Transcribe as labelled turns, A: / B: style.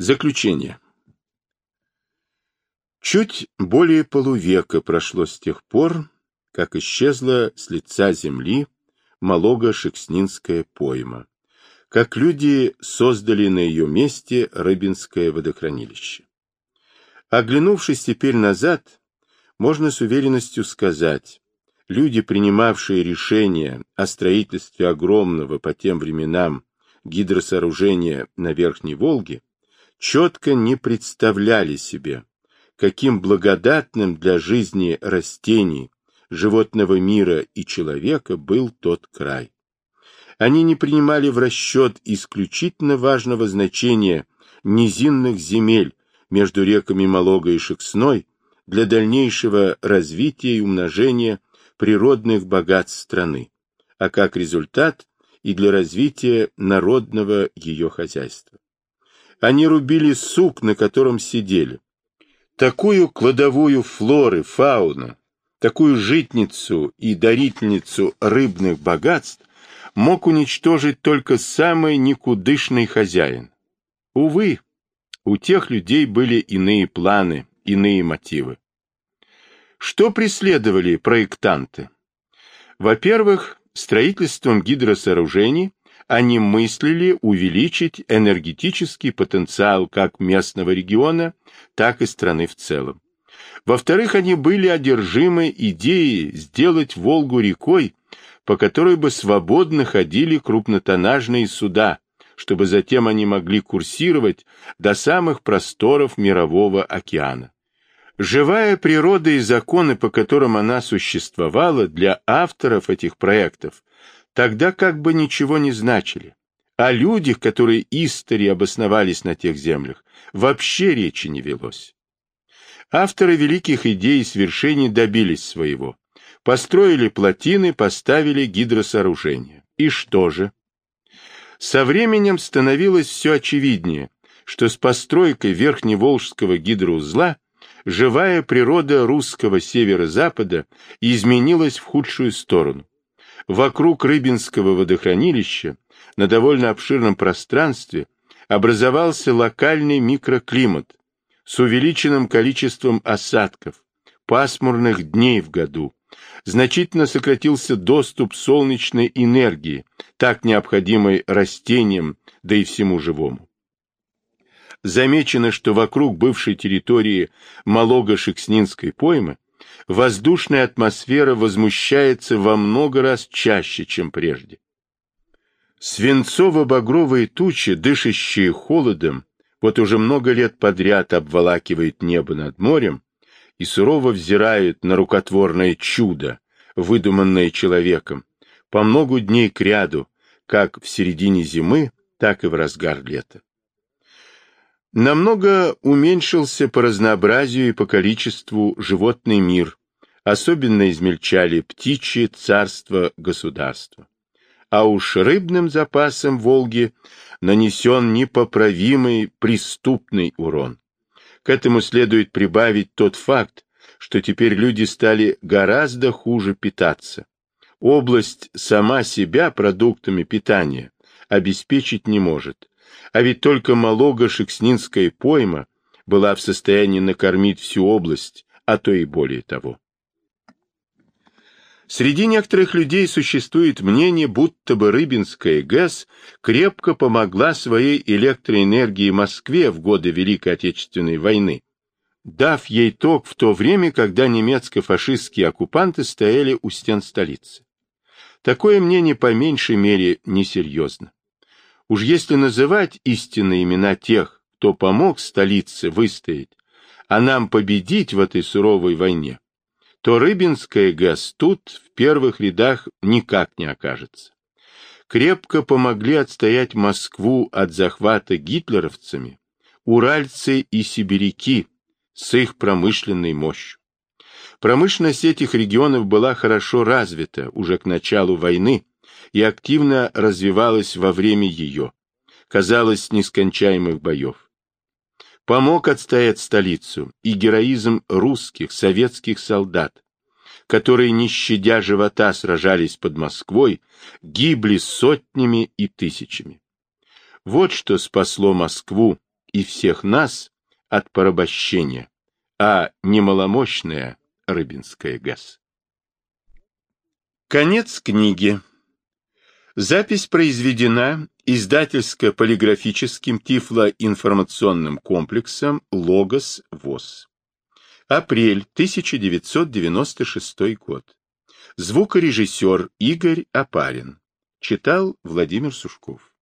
A: Заключение. Чуть более полувека прошло с тех пор, как исчезла с лица земли Малого-Шекснинская пойма, как люди создали на ее месте Рыбинское водохранилище. Оглянувшись теперь назад, можно с уверенностью сказать, люди, принимавшие решение о строительстве огромного по тем временам гидросооружения на Верхней Волге, четко не представляли себе, каким благодатным для жизни растений, животного мира и человека был тот край. Они не принимали в расчет исключительно важного значения низинных земель между реками Малога и Шексной для дальнейшего развития и умножения природных богатств страны, а как результат и для развития народного ее хозяйства. Они рубили сук, на котором сидели. Такую кладовую флоры, фауна, такую житницу и дарительницу рыбных богатств мог уничтожить только самый никудышный хозяин. Увы, у тех людей были иные планы, иные мотивы. Что преследовали проектанты? Во-первых, строительством гидросооружений они мыслили увеличить энергетический потенциал как местного региона, так и страны в целом. Во-вторых, они были одержимы идеей сделать Волгу рекой, по которой бы свободно ходили крупнотоннажные суда, чтобы затем они могли курсировать до самых просторов мирового океана. Живая природа и законы, по которым она существовала для авторов этих проектов, тогда как бы ничего не значили. О людях, которые истори обосновались на тех землях, вообще речи не велось. Авторы великих идей и свершений добились своего. Построили плотины, поставили гидросооружения. И что же? Со временем становилось все очевиднее, что с постройкой Верхневолжского гидроузла живая природа русского северо-запада изменилась в худшую сторону. Вокруг Рыбинского водохранилища на довольно обширном пространстве образовался локальный микроклимат с увеличенным количеством осадков, пасмурных дней в году. Значительно сократился доступ солнечной энергии, так необходимой растениям, да и всему живому. Замечено, что вокруг бывшей территории Малого-Шекснинской поймы воздушная атмосфера возмущается во много раз чаще, чем прежде. Свинцово-багровые тучи, дышащие холодом, вот уже много лет подряд обволакивает небо над морем и сурово взирают на рукотворное чудо, выдуманное человеком, по много дней кряду, как в середине зимы, так и в разгар лета. Намного уменьшился по разнообразию и по количеству животный мир, особенно измельчали птичьи царства государства. А уж рыбным запасам Волги нанесен непоправимый преступный урон. К этому следует прибавить тот факт, что теперь люди стали гораздо хуже питаться. Область сама себя продуктами питания обеспечить не может, а ведь только Малого-Шекснинская пойма была в состоянии накормить всю область, а то и более того. Среди некоторых людей существует мнение, будто бы Рыбинская ГЭС крепко помогла своей электроэнергии Москве в годы Великой Отечественной войны, дав ей ток в то время, когда немецко-фашистские оккупанты стояли у стен столицы. Такое мнение по меньшей мере несерьезно. Уж если называть истинные имена тех, кто помог столице выстоять, а нам победить в этой суровой войне, то Рыбинская ГЭС тут в первых рядах никак не окажется. Крепко помогли отстоять Москву от захвата гитлеровцами уральцы и сибиряки с их промышленной мощью. Промышленность этих регионов была хорошо развита уже к началу войны и активно развивалась во время ее, казалось, нескончаемых боев помог отстоять столицу и героизм русских, советских солдат, которые, не щадя живота, сражались под Москвой, гибли сотнями и тысячами. Вот что спасло Москву и всех нас от порабощения, а не маломощная Рыбинская ГЭС. Конец книги. Запись произведена издательско-полиграфическим тифлоинформационным комплексом «Логос ВОЗ». Апрель 1996 год. Звукорежиссер Игорь Апарин. Читал Владимир Сушков.